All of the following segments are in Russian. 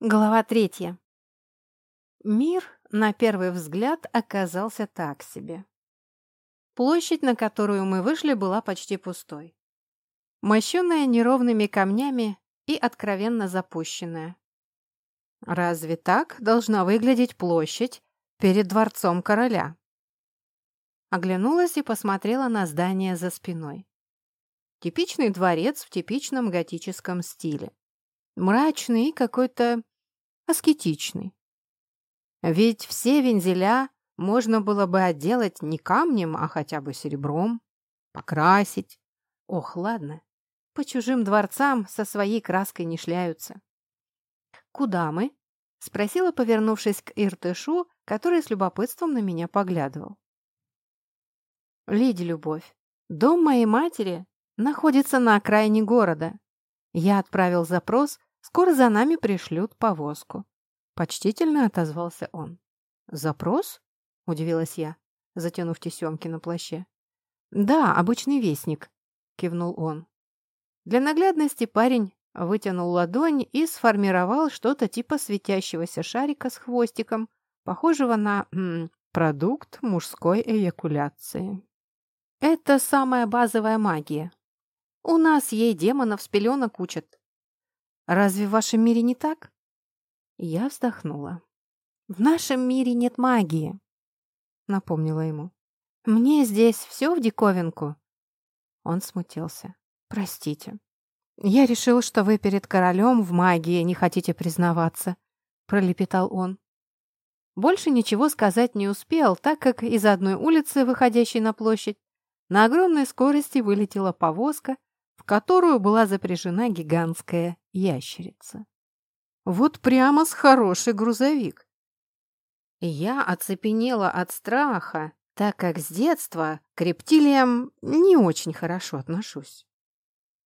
Глава третья. Мир, на первый взгляд, оказался так себе. Площадь, на которую мы вышли, была почти пустой. Мощенная неровными камнями и откровенно запущенная. Разве так должна выглядеть площадь перед дворцом короля? Оглянулась и посмотрела на здание за спиной. Типичный дворец в типичном готическом стиле мрачный и какой-то аскетичный. Ведь все вензеля можно было бы отделать не камнем, а хотя бы серебром, покрасить. Ох, ладно, по чужим дворцам со своей краской не шляются. «Куда мы?» — спросила, повернувшись к Иртышу, который с любопытством на меня поглядывал. «Леди Любовь, дом моей матери находится на окраине города. Я отправил запрос Скоро за нами пришлют повозку. Почтительно отозвался он. Запрос? Удивилась я, затянув тесемки на плаще. Да, обычный вестник, кивнул он. Для наглядности парень вытянул ладонь и сформировал что-то типа светящегося шарика с хвостиком, похожего на м, продукт мужской эякуляции. Это самая базовая магия. У нас ей демонов с пеленок учат. Разве в вашем мире не так?» Я вздохнула. «В нашем мире нет магии», — напомнила ему. «Мне здесь все в диковинку». Он смутился. «Простите. Я решил, что вы перед королем в магии не хотите признаваться», — пролепетал он. Больше ничего сказать не успел, так как из одной улицы, выходящей на площадь, на огромной скорости вылетела повозка, которую была запряжена гигантская ящерица. Вот прямо с хороший грузовик. Я оцепенела от страха, так как с детства к рептилиям не очень хорошо отношусь.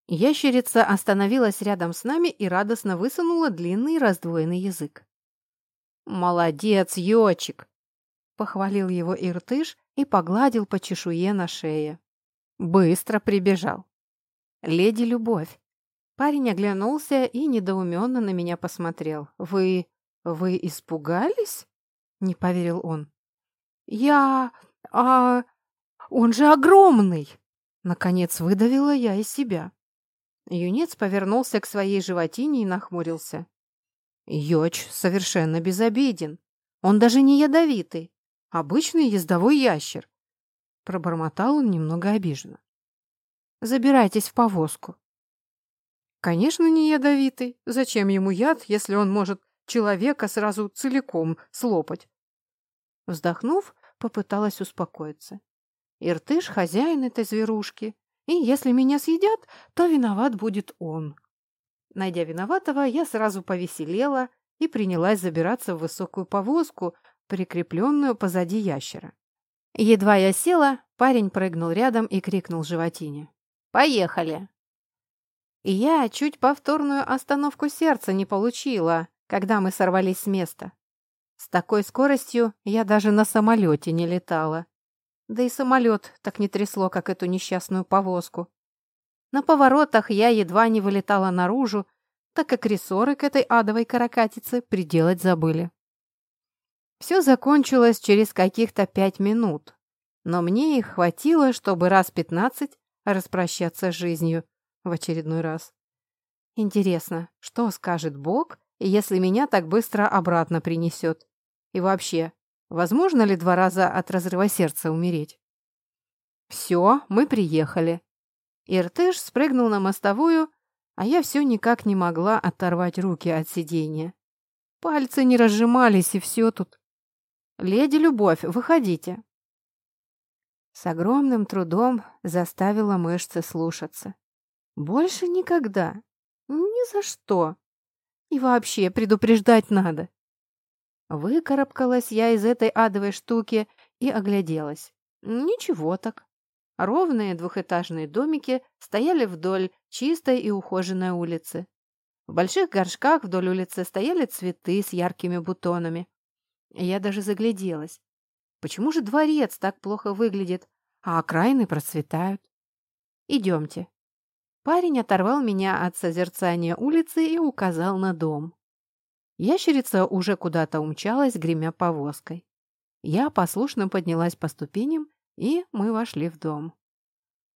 Ящерица остановилась рядом с нами и радостно высунула длинный раздвоенный язык. «Молодец, Йочик!» — похвалил его Иртыш и погладил по чешуе на шее. «Быстро прибежал!» «Леди Любовь!» Парень оглянулся и недоуменно на меня посмотрел. «Вы... вы испугались?» — не поверил он. «Я... а... он же огромный!» Наконец выдавила я из себя. Юнец повернулся к своей животине и нахмурился. Йоч совершенно безобиден. Он даже не ядовитый. Обычный ездовой ящер. Пробормотал он немного обиженно. Забирайтесь в повозку. Конечно, не ядовитый. Зачем ему яд, если он может человека сразу целиком слопать? Вздохнув, попыталась успокоиться. Иртыш — хозяин этой зверушки, и если меня съедят, то виноват будет он. Найдя виноватого, я сразу повеселела и принялась забираться в высокую повозку, прикрепленную позади ящера. Едва я села, парень прыгнул рядом и крикнул животине. Поехали!» И я чуть повторную остановку сердца не получила, когда мы сорвались с места. С такой скоростью я даже на самолете не летала. Да и самолет так не трясло, как эту несчастную повозку. На поворотах я едва не вылетала наружу, так как рессоры к этой адовой каракатице приделать забыли. Все закончилось через каких-то пять минут, но мне их хватило, чтобы раз пятнадцать распрощаться с жизнью в очередной раз. Интересно, что скажет Бог, если меня так быстро обратно принесет? И вообще, возможно ли два раза от разрыва сердца умереть? Все, мы приехали. Иртыш спрыгнул на мостовую, а я все никак не могла оторвать руки от сиденья. Пальцы не разжимались, и все тут. «Леди Любовь, выходите!» С огромным трудом заставила мышцы слушаться. Больше никогда. Ни за что. И вообще предупреждать надо. Выкарабкалась я из этой адовой штуки и огляделась. Ничего так. Ровные двухэтажные домики стояли вдоль чистой и ухоженной улицы. В больших горшках вдоль улицы стояли цветы с яркими бутонами. Я даже загляделась. Почему же дворец так плохо выглядит, а окраины процветают? Идемте. Парень оторвал меня от созерцания улицы и указал на дом. Ящерица уже куда-то умчалась, гремя повозкой. Я послушно поднялась по ступеням, и мы вошли в дом.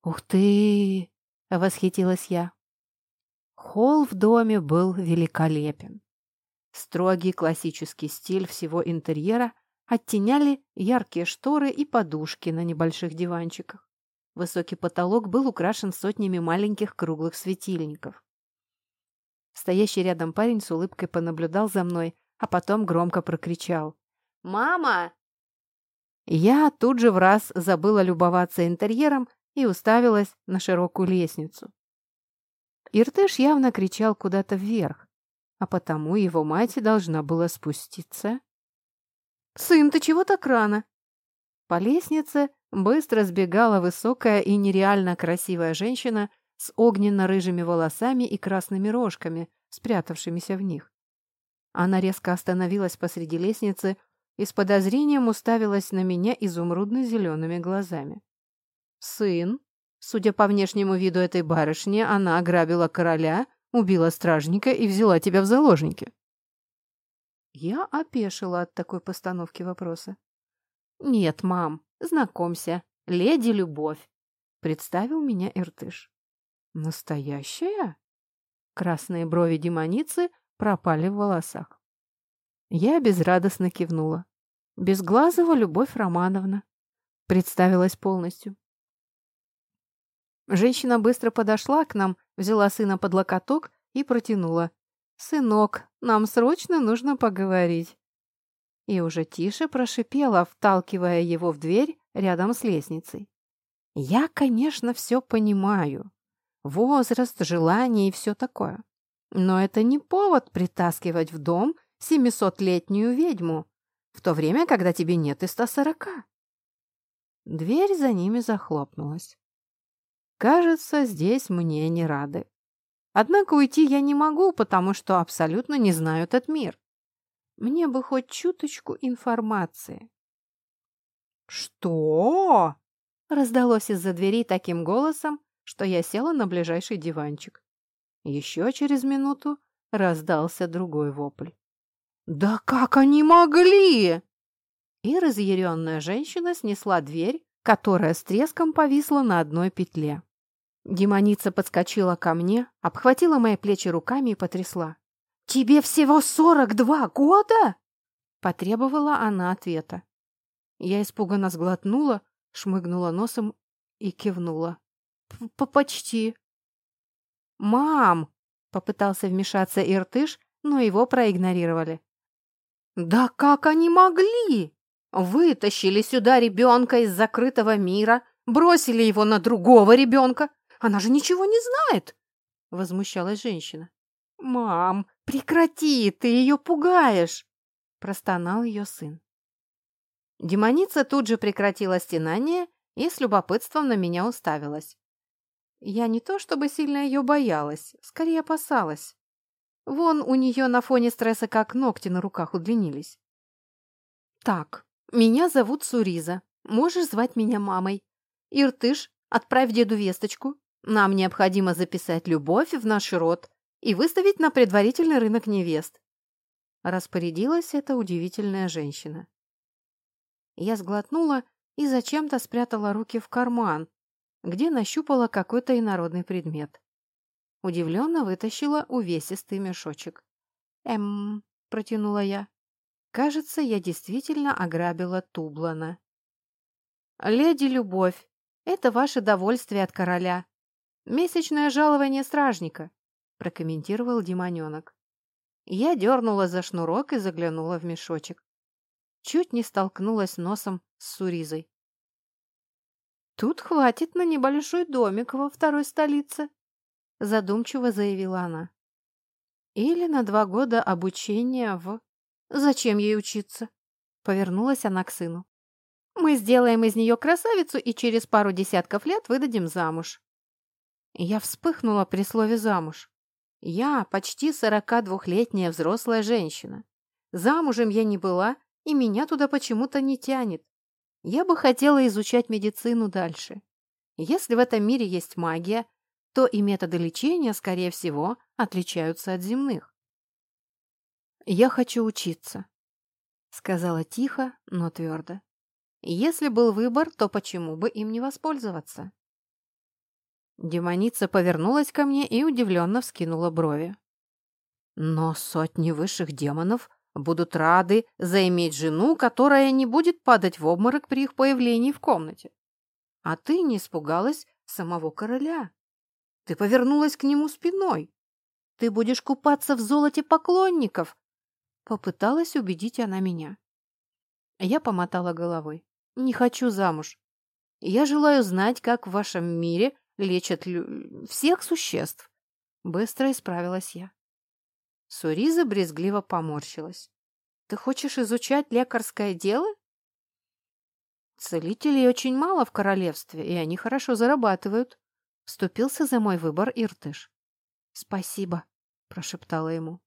«Ух ты!» — восхитилась я. Холл в доме был великолепен. Строгий классический стиль всего интерьера оттеняли яркие шторы и подушки на небольших диванчиках. Высокий потолок был украшен сотнями маленьких круглых светильников. Стоящий рядом парень с улыбкой понаблюдал за мной, а потом громко прокричал. «Мама!» Я тут же в раз забыла любоваться интерьером и уставилась на широкую лестницу. Иртыш явно кричал куда-то вверх, а потому его мать должна была спуститься. «Сын, ты чего так рано?» По лестнице быстро сбегала высокая и нереально красивая женщина с огненно-рыжими волосами и красными рожками, спрятавшимися в них. Она резко остановилась посреди лестницы и с подозрением уставилась на меня изумрудно-зелеными глазами. «Сын?» Судя по внешнему виду этой барышни, она ограбила короля, убила стражника и взяла тебя в заложники. Я опешила от такой постановки вопроса. «Нет, мам, знакомься, леди Любовь», — представил меня Иртыш. «Настоящая?» Красные брови демоницы пропали в волосах. Я безрадостно кивнула. Безглазова Любовь Романовна. Представилась полностью. Женщина быстро подошла к нам, взяла сына под локоток и протянула. «Сынок, нам срочно нужно поговорить». И уже тише прошипела, вталкивая его в дверь рядом с лестницей. «Я, конечно, все понимаю возраст, желание и все такое. Но это не повод притаскивать в дом семисотлетнюю ведьму, в то время, когда тебе нет и 140. Дверь за ними захлопнулась. Кажется, здесь мне не рады. Однако уйти я не могу, потому что абсолютно не знаю этот мир. Мне бы хоть чуточку информации. «Что?» — раздалось из-за двери таким голосом, что я села на ближайший диванчик. Еще через минуту раздался другой вопль. «Да как они могли?» И разъяренная женщина снесла дверь, которая с треском повисла на одной петле. Демоница подскочила ко мне, обхватила мои плечи руками и потрясла. «Тебе всего сорок два года?» Потребовала она ответа. Я испуганно сглотнула, шмыгнула носом и кивнула. «Почти». «Мам!» — попытался вмешаться Иртыш, но его проигнорировали. «Да как они могли? Вытащили сюда ребенка из закрытого мира, бросили его на другого ребенка. Она же ничего не знает!» — возмущалась женщина. «Мам, прекрати, ты ее пугаешь!» — простонал ее сын. Демоница тут же прекратила стенание и с любопытством на меня уставилась. Я не то чтобы сильно ее боялась, скорее опасалась. Вон у нее на фоне стресса как ногти на руках удлинились. «Так, меня зовут Суриза. Можешь звать меня мамой. Иртыш, отправь деду весточку. Нам необходимо записать любовь в наш род и выставить на предварительный рынок невест». Распорядилась эта удивительная женщина. Я сглотнула и зачем-то спрятала руки в карман, где нащупала какой-то инородный предмет. Удивленно вытащила увесистый мешочек. «Эм...» — протянула я. «Кажется, я действительно ограбила Тублана». «Леди Любовь, это ваше довольствие от короля. Месячное жалование стражника», — прокомментировал демоненок. Я дернула за шнурок и заглянула в мешочек. Чуть не столкнулась носом с Суризой. «Тут хватит на небольшой домик во второй столице», — задумчиво заявила она. «Или на два года обучения в...» «Зачем ей учиться?» — повернулась она к сыну. «Мы сделаем из нее красавицу и через пару десятков лет выдадим замуж». Я вспыхнула при слове «замуж». Я почти сорока двухлетняя взрослая женщина. Замужем я не была, и меня туда почему-то не тянет. Я бы хотела изучать медицину дальше. Если в этом мире есть магия, то и методы лечения, скорее всего, отличаются от земных. «Я хочу учиться», — сказала тихо, но твердо. «Если был выбор, то почему бы им не воспользоваться?» Демоница повернулась ко мне и удивленно вскинула брови. «Но сотни высших демонов будут рады заиметь жену, которая не будет падать в обморок при их появлении в комнате. А ты не испугалась самого короля. Ты повернулась к нему спиной. Ты будешь купаться в золоте поклонников, Попыталась убедить она меня. Я помотала головой. Не хочу замуж. Я желаю знать, как в вашем мире лечат всех существ. Быстро исправилась я. Суриза брезгливо поморщилась. Ты хочешь изучать лекарское дело? Целителей очень мало в королевстве, и они хорошо зарабатывают. Вступился за мой выбор Иртыш. Спасибо, прошептала ему.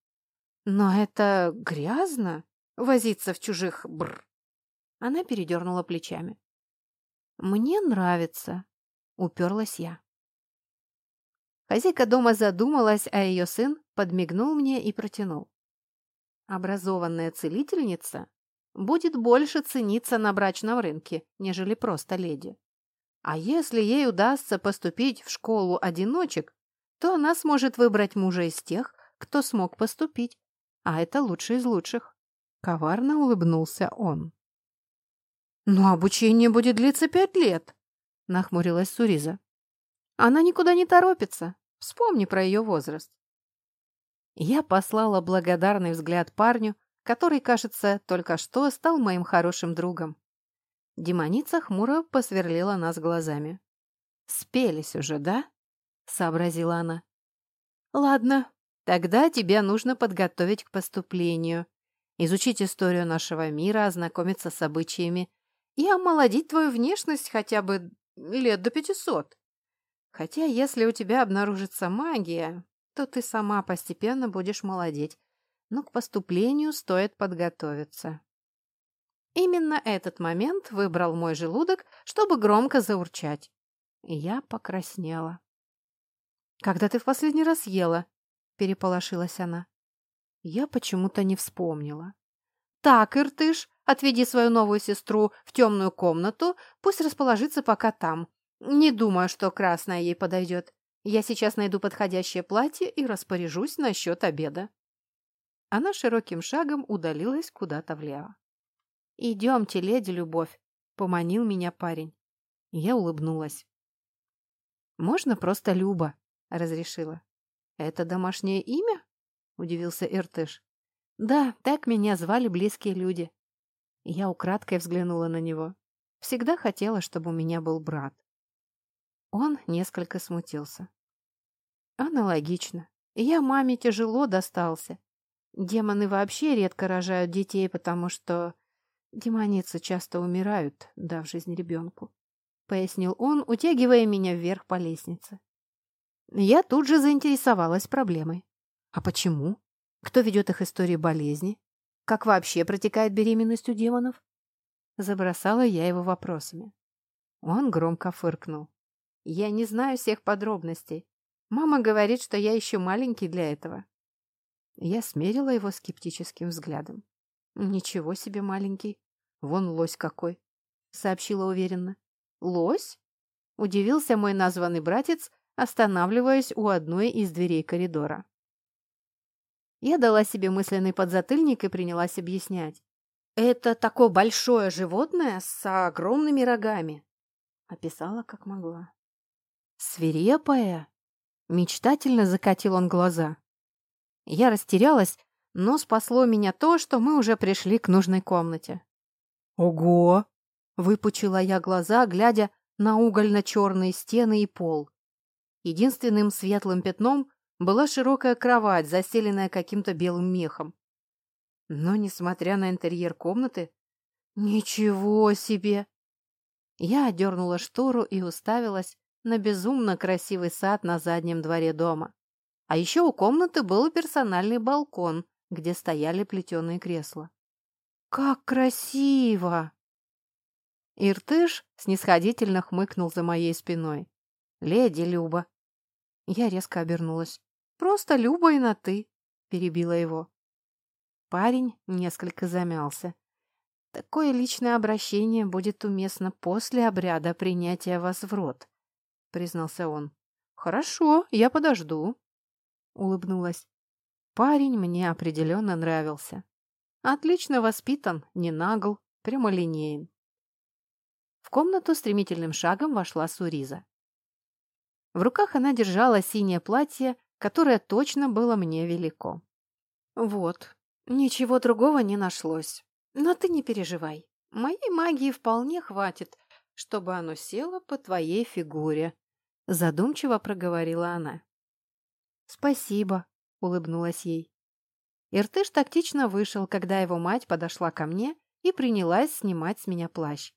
Но это грязно, возиться в чужих бр. Она передернула плечами. Мне нравится, уперлась я. Хозяйка дома задумалась, а ее сын подмигнул мне и протянул. Образованная целительница будет больше цениться на брачном рынке, нежели просто леди. А если ей удастся поступить в школу одиночек, то она сможет выбрать мужа из тех, кто смог поступить, а это лучший из лучших. Коварно улыбнулся он. «Но обучение будет длиться пять лет», — нахмурилась Суриза. «Она никуда не торопится. Вспомни про ее возраст». Я послала благодарный взгляд парню, который, кажется, только что стал моим хорошим другом. Демоница хмуро посверлила нас глазами. «Спелись уже, да?» — сообразила она. «Ладно, Тогда тебе нужно подготовить к поступлению, изучить историю нашего мира, ознакомиться с обычаями и омолодить твою внешность хотя бы лет до пятисот. Хотя если у тебя обнаружится магия, то ты сама постепенно будешь молодеть, но к поступлению стоит подготовиться. Именно этот момент выбрал мой желудок, чтобы громко заурчать. я покраснела. «Когда ты в последний раз ела?» переполошилась она. Я почему-то не вспомнила. «Так, Иртыш, отведи свою новую сестру в темную комнату, пусть расположится пока там. Не думаю, что красная ей подойдет. Я сейчас найду подходящее платье и распоряжусь насчет обеда». Она широким шагом удалилась куда-то влево. «Идемте, леди Любовь», — поманил меня парень. Я улыбнулась. «Можно просто Люба», — разрешила. «Это домашнее имя?» — удивился Иртыш. «Да, так меня звали близкие люди». Я украдкой взглянула на него. Всегда хотела, чтобы у меня был брат. Он несколько смутился. Аналогично. Я маме тяжело достался. Демоны вообще редко рожают детей, потому что демоницы часто умирают, дав жизнь ребенку, — пояснил он, утягивая меня вверх по лестнице. Я тут же заинтересовалась проблемой. А почему? Кто ведет их истории болезни? Как вообще протекает беременность у демонов? Забросала я его вопросами. Он громко фыркнул. Я не знаю всех подробностей. Мама говорит, что я еще маленький для этого. Я смерила его скептическим взглядом. Ничего себе маленький. Вон лось какой, сообщила уверенно. Лось? Удивился мой названный братец, останавливаясь у одной из дверей коридора. Я дала себе мысленный подзатыльник и принялась объяснять. «Это такое большое животное с огромными рогами», — описала как могла. «Свирепое?» — мечтательно закатил он глаза. Я растерялась, но спасло меня то, что мы уже пришли к нужной комнате. «Ого!» — выпучила я глаза, глядя на угольно-черные стены и пол. Единственным светлым пятном была широкая кровать, застеленная каким-то белым мехом. Но, несмотря на интерьер комнаты... Ничего себе! Я одернула штору и уставилась на безумно красивый сад на заднем дворе дома. А еще у комнаты был персональный балкон, где стояли плетеные кресла. «Как красиво!» Иртыш снисходительно хмыкнул за моей спиной. «Леди Люба». Я резко обернулась. «Просто Люба и на «ты», — перебила его. Парень несколько замялся. Такое личное обращение будет уместно после обряда принятия вас в рот, признался он. Хорошо, я подожду, улыбнулась. Парень мне определенно нравился. Отлично воспитан, не нагл, прямолинеен. В комнату стремительным шагом вошла Суриза. В руках она держала синее платье, которое точно было мне велико. «Вот, ничего другого не нашлось. Но ты не переживай. Моей магии вполне хватит, чтобы оно село по твоей фигуре», — задумчиво проговорила она. «Спасибо», — улыбнулась ей. Иртыш тактично вышел, когда его мать подошла ко мне и принялась снимать с меня плащ.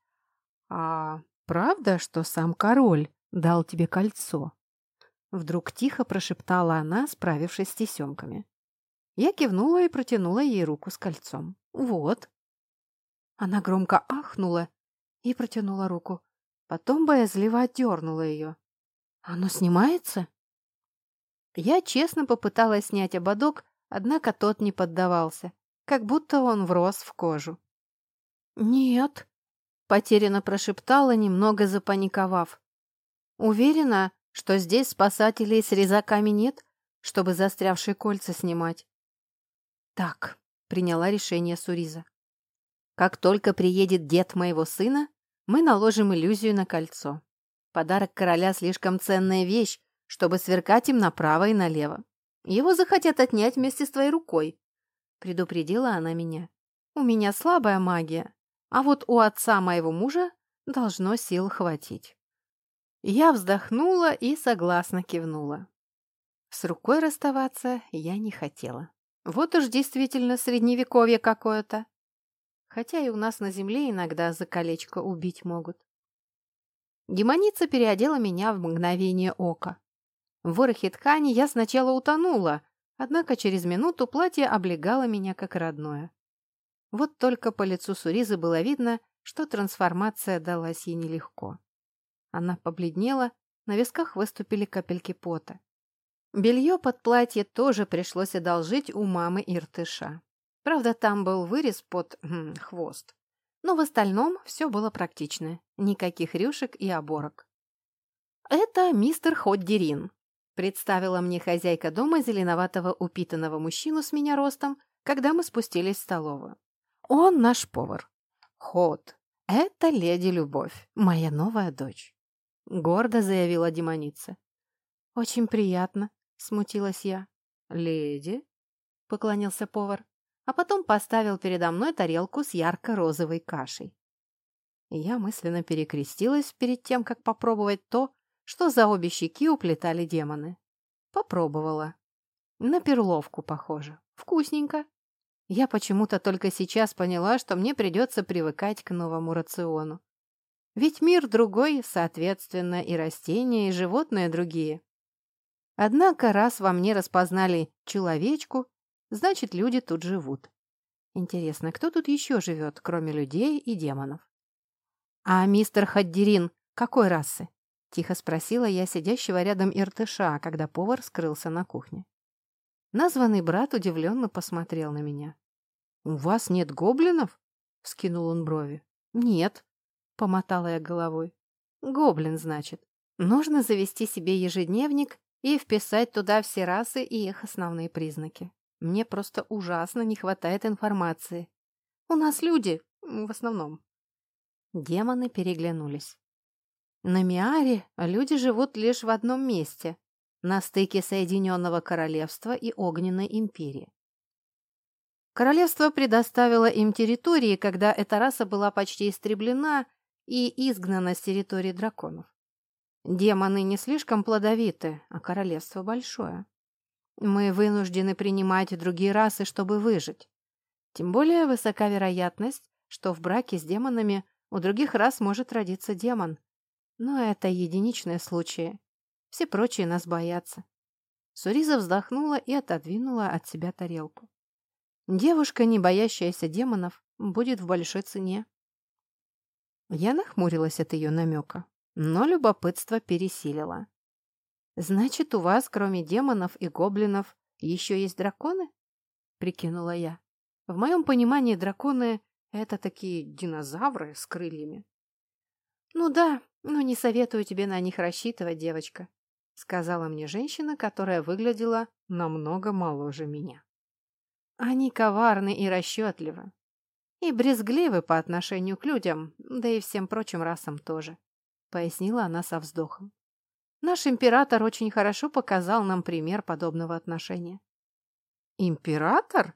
«А правда, что сам король дал тебе кольцо?» Вдруг тихо прошептала она, справившись с тесемками. Я кивнула и протянула ей руку с кольцом. «Вот». Она громко ахнула и протянула руку. Потом боязливо отдернула ее. «Оно снимается?» Я честно попыталась снять ободок, однако тот не поддавался, как будто он врос в кожу. «Нет», — потерянно прошептала, немного запаниковав. «Уверена, что здесь спасателей с резаками нет, чтобы застрявшие кольца снимать?» «Так», — приняла решение Суриза. «Как только приедет дед моего сына, мы наложим иллюзию на кольцо. Подарок короля слишком ценная вещь, чтобы сверкать им направо и налево. Его захотят отнять вместе с твоей рукой», — предупредила она меня. «У меня слабая магия, а вот у отца моего мужа должно сил хватить. Я вздохнула и согласно кивнула. С рукой расставаться я не хотела. Вот уж действительно средневековье какое-то. Хотя и у нас на земле иногда за колечко убить могут. Демоница переодела меня в мгновение ока. В ворохе ткани я сначала утонула, однако через минуту платье облегало меня как родное. Вот только по лицу Суризы было видно, что трансформация далась ей нелегко. Она побледнела, на висках выступили капельки пота. Белье под платье тоже пришлось одолжить у мамы Иртыша. Правда, там был вырез под хм, хвост. Но в остальном все было практично. Никаких рюшек и оборок. «Это мистер Ходдерин», — представила мне хозяйка дома зеленоватого упитанного мужчину с меня ростом, когда мы спустились в столовую. Он наш повар. Ход. Это леди Любовь, моя новая дочь. Гордо заявила демоница. Очень приятно, смутилась я. Леди? Поклонился повар, а потом поставил передо мной тарелку с ярко-розовой кашей. Я мысленно перекрестилась перед тем, как попробовать то, что за обе щеки уплетали демоны. Попробовала. На перловку похоже. Вкусненько. Я почему-то только сейчас поняла, что мне придется привыкать к новому рациону. Ведь мир другой, соответственно, и растения, и животные другие. Однако, раз во мне распознали человечку, значит, люди тут живут. Интересно, кто тут еще живет, кроме людей и демонов? «А мистер Хаддерин какой расы?» — тихо спросила я сидящего рядом Иртыша, когда повар скрылся на кухне. Названный брат удивленно посмотрел на меня. «У вас нет гоблинов?» — вскинул он брови. «Нет», — помотала я головой. «Гоблин, значит. Нужно завести себе ежедневник и вписать туда все расы и их основные признаки. Мне просто ужасно не хватает информации. У нас люди, в основном». Демоны переглянулись. На Миаре люди живут лишь в одном месте, на стыке Соединенного Королевства и Огненной Империи. Королевство предоставило им территории, когда эта раса была почти истреблена и изгнана с территории драконов. Демоны не слишком плодовиты, а королевство большое. Мы вынуждены принимать другие расы, чтобы выжить. Тем более высока вероятность, что в браке с демонами у других рас может родиться демон. Но это единичные случаи. Все прочие нас боятся. Суриза вздохнула и отодвинула от себя тарелку. Девушка, не боящаяся демонов, будет в большой цене. Я нахмурилась от ее намека, но любопытство пересилило. «Значит, у вас, кроме демонов и гоблинов, еще есть драконы?» — прикинула я. В моем понимании драконы — это такие динозавры с крыльями. «Ну да, но не советую тебе на них рассчитывать, девочка», — сказала мне женщина, которая выглядела намного моложе меня. «Они коварны и расчетливы, и брезгливы по отношению к людям, да и всем прочим расам тоже», — пояснила она со вздохом. «Наш император очень хорошо показал нам пример подобного отношения». «Император?»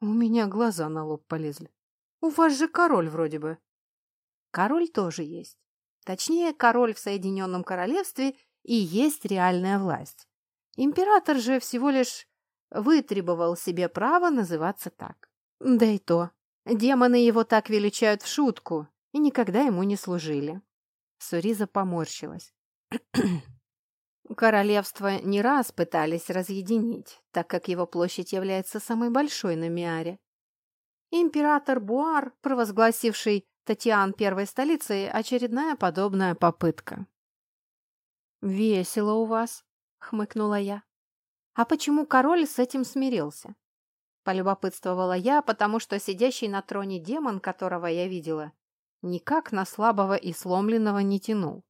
У меня глаза на лоб полезли. «У вас же король вроде бы». «Король тоже есть. Точнее, король в Соединенном Королевстве и есть реальная власть. Император же всего лишь вытребовал себе право называться так. Да и то, демоны его так величают в шутку и никогда ему не служили. Суриза поморщилась. Королевство не раз пытались разъединить, так как его площадь является самой большой на Миаре. Император Буар, провозгласивший Татьян первой столицей, очередная подобная попытка. «Весело у вас», — хмыкнула я. «А почему король с этим смирился?» Полюбопытствовала я, потому что сидящий на троне демон, которого я видела, никак на слабого и сломленного не тянул.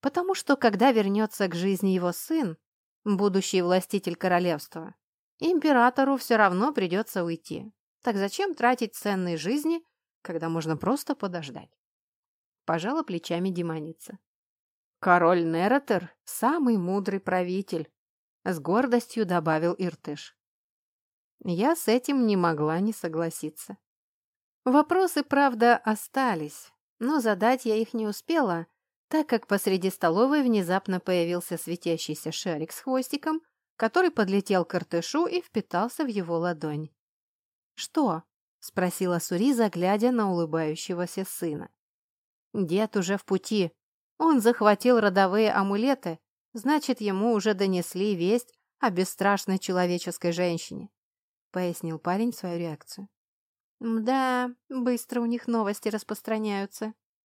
Потому что, когда вернется к жизни его сын, будущий властитель королевства, императору все равно придется уйти. Так зачем тратить ценные жизни, когда можно просто подождать? Пожала плечами демоница. Король Нератер – самый мудрый правитель, с гордостью добавил Иртыш. Я с этим не могла не согласиться. Вопросы, правда, остались, но задать я их не успела, так как посреди столовой внезапно появился светящийся шарик с хвостиком, который подлетел к Иртышу и впитался в его ладонь. «Что?» – спросила Суриза, глядя на улыбающегося сына. «Дед уже в пути», он захватил родовые амулеты, значит, ему уже донесли весть о бесстрашной человеческой женщине», — пояснил парень свою реакцию. «Да, быстро у них новости распространяются»,